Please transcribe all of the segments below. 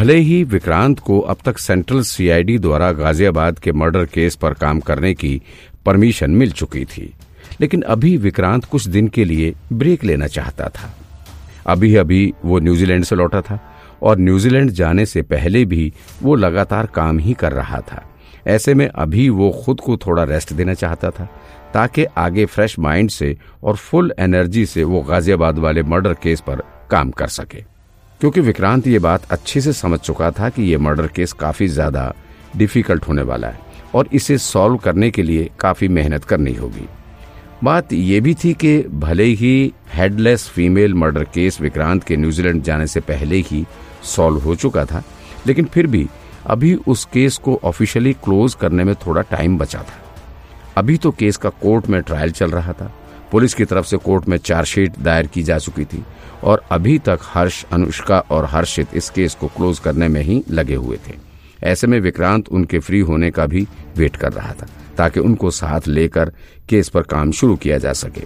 भले ही विक्रांत को अब तक सेंट्रल सीआईडी द्वारा गाजियाबाद के मर्डर केस पर काम करने की परमिशन मिल चुकी थी। लेकिन अभी विक्रांत कुछ दिन के लिए ब्रेक लेना चाहता था। अभी अभी वो न्यूजीलैंड से लौटा था और न्यूजीलैंड जाने से पहले भी वो लगातार काम ही कर रहा था। ऐसे में अभी वो खुद को थोड़ा रेस्ट देना चाहता था, ताकि आगे फ्रेश माइंड से और फुल एनर्जी से वो गाजियाबाद वाले मर्डर केस पर काम कर सके। क्योंकि विक्रांत ये बात अच्छे से समझ चुका था कि ये मर्डर केस काफ़ी ज़्यादा डिफ़िकल्ट होने वाला है और इसे सॉल्व करने के लिए काफ़ी मेहनत करनी होगी। बात यह भी थी कि भले ही headless female murder case Vikrant के न्यूजीलैंड जाने से पहले ही सॉल्व हो चुका था, लेकिन फिर भी अभी उस केस को ऑफिशियली क्लोज करने में थोड़ा टाइम बचा था। अभी तो केस का कोर्ट में ट्रायल चल रहा था। पुलिस की तरफ़ से कोर्ट में चार्जशीट दायर की जा चुकी थी और अभी तक हर्ष, अनुष्का और हर्षित इस केस को क्लोज करने में ही लगे हुए थे। ऐसे में विक्रांत उनके फ्री होने का भी वेट कर रहा था, ताकि उनको साथ लेकर केस पर काम शुरू किया जा सके।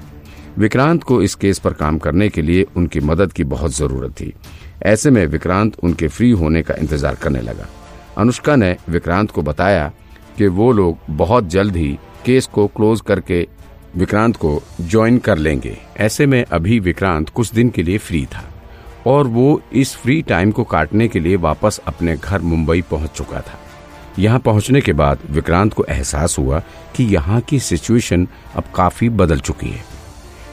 विक्रांत को इस केस पर काम करने के लिए उनकी मदद की बहुत ज़रूरत थी। ऐसे में विक्रांत उनके फ्री होने का इंतज़ार करने लगा। अनुष्का ने विक्रांत को बताया कि वो लोग बहुत जल्द ही केस को क्लोज करके विक्रांत को ज्वाइन कर लेंगे। ऐसे में अभी विक्रांत कुछ दिन के लिए फ्री था और वो इस फ्री टाइम को काटने के लिए वापस अपने घर मुंबई पहुँच चुका था। यहाँ पहुँचने के बाद विक्रांत को एहसास हुआ कि यहाँ की सिचुएशन अब काफ़ी बदल चुकी है।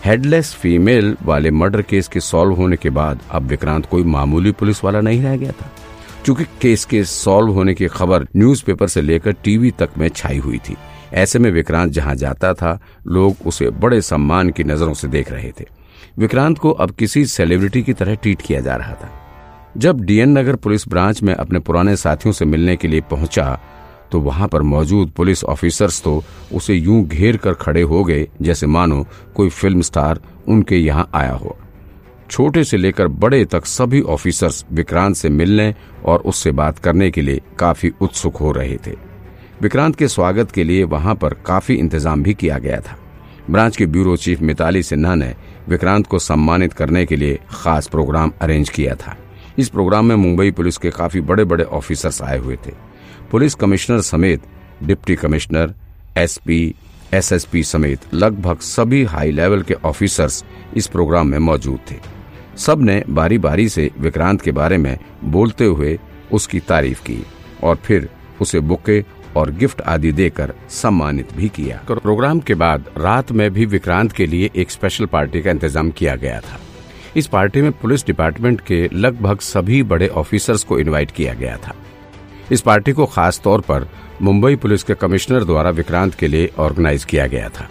हेडलेस फीमेल वाले मर्डर केस के सॉल्व होने के बाद अब विक्रांत कोई मामूली पुलिस वाला नहीं रह गया था। क्योंकि केस के सॉल्व होने की खबर न्यूज़पेपर से लेकर टीवी तक में छाई हुई थी। ऐसे में विक्रांत जहाँ जाता था, लोग उसे बड़े सम्मान की नज़रों से देख रहे थे। विक्रांत को अब किसी सेलिब्रिटी की तरह ट्रीट किया जा रहा था। जब डीएन नगर पुलिस ब्रांच में अपने पुराने साथियों से मिलने के लिए पहुँचा तो वहाँ पर मौजूद पुलिस ऑफिसर्स तो उसे यूँ घेर कर खड़े हो गए, जैसे मानो कोई फ़िल्म स्टार उनके यहाँ आया हो। छोटे से लेकर बड़े तक सभी ऑफिसर्स विक्रांत से मिलने और उससे बात करने के लिए काफ़ी उत्सुक हो रहे थे। विक्रांत के स्वागत के लिए वहाँ पर काफ़ी इंतज़ाम भी किया गया था। ब्रांच के ब्यूरो चीफ मिताली सिन्हा ने विक्रांत को सम्मानित करने के लिए खास प्रोग्राम अरेंज किया था। इस प्रोग्राम में मुंबई पुलिस के काफ़ी बड़े बड़े ऑफिसर्स आए हुए थे। पुलिस कमिश्नर समेत डिप्टी कमिश्नर, एसपी, एसएसपी समेत लगभग सभी हाई लेवल के ऑफिसर्स इस प्रोग्राम में मौजूद थे। सबने बारी बारी से विक्रांत के बारे में बोलते हुए उसकी तारीफ़ की और फिर उसे बुके और गिफ्ट आदि देकर सम्मानित भी किया। प्रोग्राम के बाद रात में भी विक्रांत के लिए एक स्पेशल पार्टी का इंतज़ाम किया गया था। इस पार्टी में पुलिस डिपार्टमेंट के लगभग सभी बड़े ऑफिसर्स को इनवाइट किया गया था। इस पार्टी को खास तौर पर मुंबई पुलिस के कमिश्नर द्वारा विक्रांत के लिए ऑर्गेनाइज किया गया था।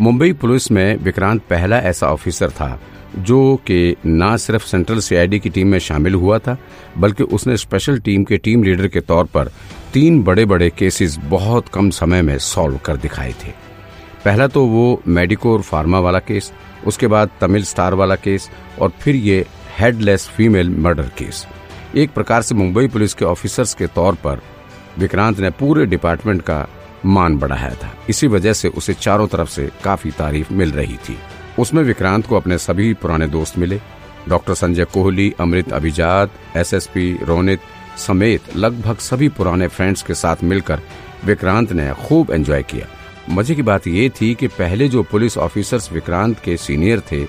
मुंबई पुलिस में विक्रांत पहला ऐसा ऑफिसर था जो कि न सिर्फ़ सेंट्रल सीआईडी की टीम में शामिल हुआ था, बल्कि उसने स्पेशल टीम के टीम लीडर के तौर पर तीन बड़े बड़े केसेस बहुत कम समय में सॉल्व कर दिखाए थे। पहला तो वो मेडिकोर फार्मा वाला केस उसके बाद तमिल स्टार वाला केस और फिर ये हेडलेस फीमेल मर्डर केस एक प्रकार से मुंबई पुलिस के ऑफिसर्स के तौर पर विक्रांत ने पूरे डिपार्टमेंट का मान बढ़ाया था। इसी वजह से उसे चारों तरफ़ से काफ़ी तारीफ़ मिल रही थी। उसमें विक्रांत को अपने सभी पुराने दोस्त मिले। डॉक्टर संजय कोहली, अमृत अभिजात, एसएसपी रोनित समेत लगभग सभी पुराने फ्रेंड्स के साथ मिलकर विक्रांत ने खूब एंजॉय किया। मज़े की बात यह थी कि पहले जो पुलिस ऑफिसर्स विक्रांत के सीनियर थे,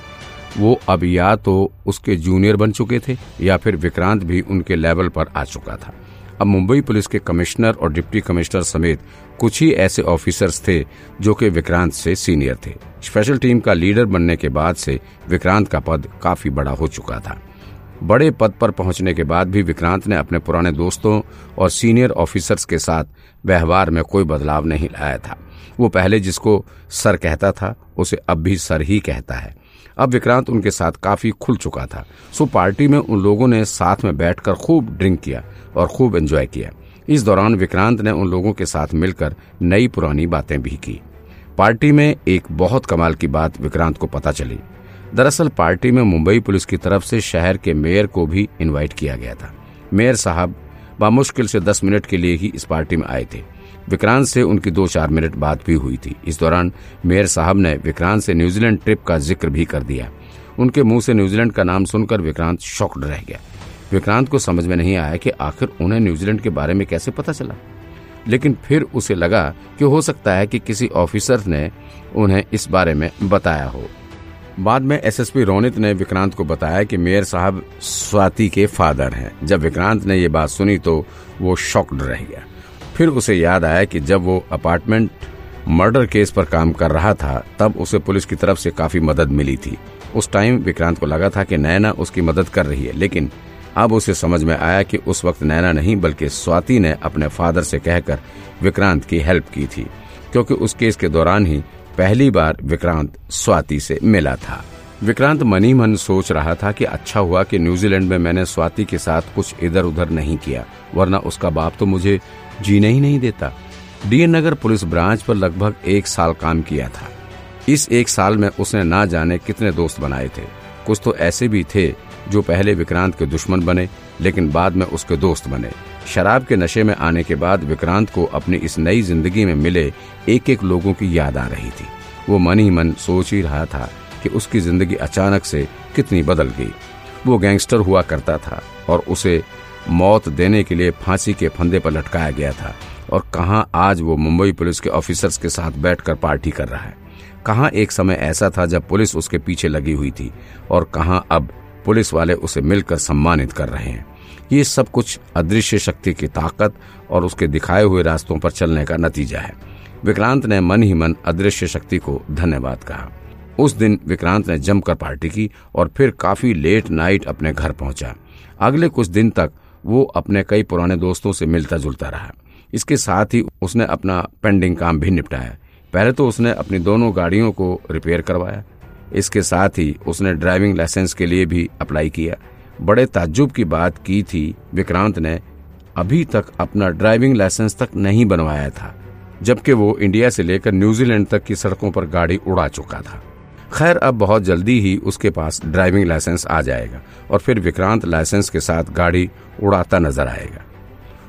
वो अब या तो उसके जूनियर बन चुके थे या फिर विक्रांत भी उनके लेवल पर आ चुका था। अब मुंबई पुलिस के कमिश्नर और डिप्टी कमिश्नर समेत कुछ ही ऐसे ऑफिसर्स थे जो कि विक्रांत से सीनियर थे। स्पेशल टीम का लीडर बनने के बाद से विक्रांत का पद काफ़ी बड़ा हो चुका था। बड़े पद पर पहुँचने के बाद भी विक्रांत ने अपने पुराने दोस्तों और सीनियर ऑफिसर्स के साथ व्यवहार में कोई बदलाव नहीं लाया था। वो पहले जिसको सर कहता था, उसे अब भी सर ही कहता है। अब विक्रांत उनके साथ काफ़ी खुल चुका था। सो पार्टी में उन लोगों ने साथ में बैठकर खूब ड्रिंक किया और खूब एंजॉय किया। इस दौरान विक्रांत ने उन लोगों के साथ मिलकर नई पुरानी बातें भी की। पार्टी में एक बहुत कमाल की बात विक्रांत को पता चली। दरअसल पार्टी में मुंबई पुलिस की तरफ़ से शहर के मेयर को भी इनवाइट किया गया था। मेयर साहब बामुश्किल से दस मिनट के लिए ही इस पार्टी में आए थे। विक्रांत से उनकी दो चार मिनट बात भी हुई थी। इस दौरान मेयर साहब ने विक्रांत से न्यूजीलैंड ट्रिप का ज़िक्र भी कर दिया। उनके मुँह से न्यूजीलैंड का नाम सुनकर विक्रांत शॉक्ड रह गया। विक्रांत को समझ में नहीं आया कि आखिर उन्हें न्यूजीलैंड के बारे में कैसे पता चला। लेकिन फिर उसे लगा कि हो सकता है कि किसी ऑफिसर ने उन्हें इस बारे में बताया हो। बाद में एसएसपी रोनित ने विक्रांत को बताया कि मेयर साहब स्वाति के फादर हैं। जब विक्रांत ने ये बात सुनी तो वो शॉक्ड रह गया। फिर उसे याद आया कि जब वो अपार्टमेंट मर्डर केस पर काम कर रहा था, तब उसे पुलिस की तरफ़ से काफ़ी मदद मिली थी। उस टाइम विक्रांत को लगा था कि नैना उसकी मदद कर रही है, लेकिन अब उसे समझ में आया कि उस वक्त नैना नहीं, बल्कि स्वाति ने अपने फादर से कहकर विक्रांत की हेल्प की थी, क्योंकि उस केस के दौरान ही पहली बार विक्रांत स्वाति से मिला था। विक्रांत मनी मन सोच रहा था कि अच्छा हुआ कि न्यूजीलैंड में मैंने स्वाति के साथ कुछ इधर उधर नहीं किया, वरना उसका बाप तो मुझे जीने ही नहीं देता। डीएन नगर पुलिस ब्रांच पर लगभग एक साल काम किया था। इस एक साल में उसने ना जाने कितने दोस्त बनाए थे। कुछ तो ऐसे भी थे जो पहले विक्रांत के दुश्मन बने लेकिन बाद में उसके दोस्त बने। शराब के नशे में आने के बाद विक्रांत को अपनी इस नई ज़िंदगी में मिले एक एक लोगों की याद आ रही थी। वो मन ही मन सोच ही रहा था कि उसकी ज़िंदगी अचानक से कितनी बदल गई। वो गैंगस्टर हुआ करता था और उसे मौत देने के लिए फांसी के फंदे पर लटकाया गया था। और कहा आज वो मुंबई पुलिस के ऑफिसर्स के साथ बैठकर पार्टी कर रहा है? कहा एक समय ऐसा था जब पुलिस उसके पीछे लगी हुई थी? और कहा अब पुलिस वाले उसे मिलकर सम्मानित कर रहे हैं। ये सब कुछ अदृश्य शक्ति की ताकत और उसके दिखाए हुए रास्तों पर चलने का नतीजा है। विक्रांत ने मन ही मन अदृश्य शक्ति को धन्यवाद कहा। उस दिन विक्रांत ने जमकर पार्टी की और फिर काफ़ी लेट नाइट अपने घर पहुँचा। अगले कुछ दिन तक वो अपने कई पुराने दोस्तों से मिलता जुलता रहा। इसके साथ ही उसने अपना पेंडिंग काम भी निपटाया। पहले तो उसने अपनी दोनों गाड़ियों को रिपेयर करवाया इसके साथ ही उसने ड्राइविंग लाइसेंस के लिए भी अप्लाई किया। बड़े ताज्जुब की बात की थी विक्रांत ने, अभी तक अपना ड्राइविंग लाइसेंस तक नहीं बनवाया था, जबकि वो इंडिया से लेकर न्यूजीलैंड तक की सड़कों पर गाड़ी उड़ा चुका था। खैर, अब बहुत जल्दी ही उसके पास ड्राइविंग लाइसेंस आ जाएगा और फिर विक्रांत लाइसेंस के साथ गाड़ी उड़ाता नज़र आएगा।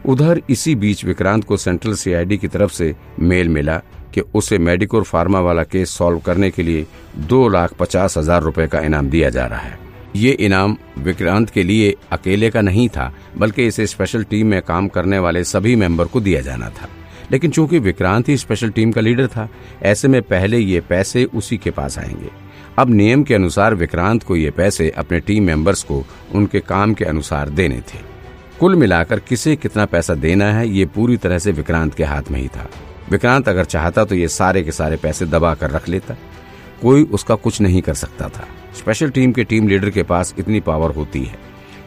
उधर इसी बीच विक्रांत को सेंट्रल सीआईडी की तरफ़ से मेल मिला कि उसे मेडिकोर फार्मा वाला केस सॉल्व करने के लिए दो लाख पचास हज़ार रूपए का इनाम दिया जा रहा है। ये इनाम विक्रांत के लिए अकेले का नहीं था, बल्कि इसे स्पेशल टीम में काम करने वाले सभी मेंबर को दिया जाना था। लेकिन चूँकि विक्रांत ही स्पेशल टीम का लीडर था, ऐसे में पहले ये पैसे उसी के पास आएँगे। अब नियम के अनुसार विक्रांत को ये पैसे अपने टीम मेंबर्स को उनके काम के अनुसार देने थे। कुल मिलाकर किसे कितना पैसा देना है, ये पूरी तरह से विक्रांत के हाथ में ही था। विक्रांत अगर चाहता तो ये सारे के सारे पैसे दबा कर रख लेता। कोई उसका कुछ नहीं कर सकता था। स्पेशल टीम के टीम लीडर के पास इतनी पावर होती है।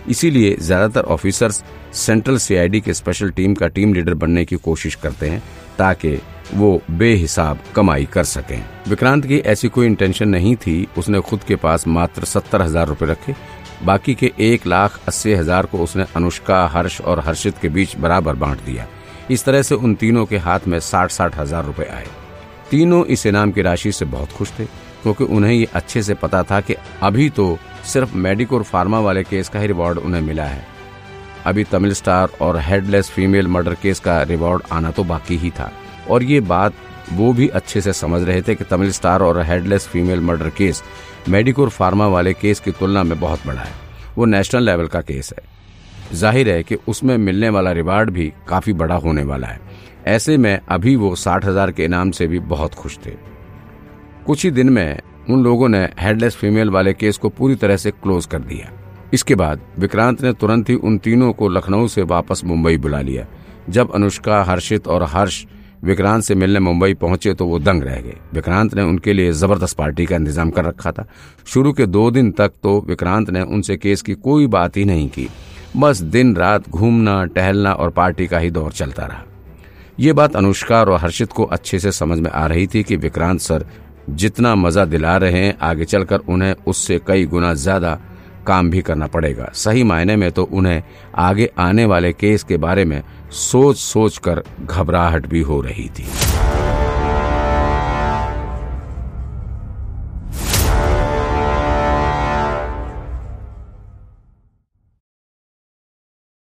इसीलिए ज़्यादातर ऑफिसर्स सेंट्रल सीआईडी के स्पेशल टीम का टीम लीडर बनने की कोशिश करते हैं, ताकि वो बेहिसाब कमाई कर सकें। विक्रांत की ऐसी कोई इंटेंशन नहीं थी। उसने खुद के पास मात्र सत्तर हज़ार रूपए रखे। बाकी के एक लाख अस्सी हज़ार को उसने अनुष्का, हर्ष और हर्षित के बीच बराबर बांट दिया। इस तरह से उन तीनों के हाथ में साठ साठ हज़ार रूपए आए। तीनों इस इनाम की राशि से बहुत खुश थे, क्योंकि उन्हें ये अच्छे से पता था कि अभी तो सिर्फ़ मेडिकोर फार्मा वाले केस का ही रिवॉर्ड उन्हें मिला है। अभी तमिल स्टार और हेडलेस फीमेल मर्डर केस का रिवॉर्ड आना तो बाकी ही था। और ये बात वो भी अच्छे से समझ रहे थे कि तमिल स्टार और headless female murder case Medicore pharma वाले केस की तुलना में बहुत बड़ा है। वो नेशनल लेवल का केस है। ज़ाहिर है कि उसमें मिलने वाला रिवार्ड भी काफ़ी बड़ा होने वाला है। ऐसे में अभी वो साठ हज़ार के इनाम से भी बहुत खुश थे। कुछ ही दिन में उन लोगों ने हेडलेस फीमेल वाले केस को पूरी तरह से क्लोज कर दिया। इसके बाद विक्रांत ने तुरंत ही उन तीनों को लखनऊ से वापस मुंबई बुला लिया, जब अनुष्का, हर्षित और हर्ष विक्रांत से मिलने मुंबई पहुँचे तो वो दंग रह गए। विक्रांत ने उनके लिए ज़बरदस्त पार्टी का इंतज़ाम कर रखा था। शुरू के दो दिन तक तो विक्रांत ने उनसे केस की कोई बात ही नहीं की। बस दिन रात घूमना, टहलना और पार्टी का ही दौर चलता रहा। ये बात अनुष्का और हर्षित को अच्छे से समझ में आ रही थी कि विक्रांत सर जितना मज़ा दिला रहे हैं, आगे चलकर उन्हें उससे कई गुना ज़्यादा काम भी करना पड़ेगा। सही मायने में तो उन्हें आगे आने वाले केस के बारे में सोच सोच कर घबराहट भी हो रही थी।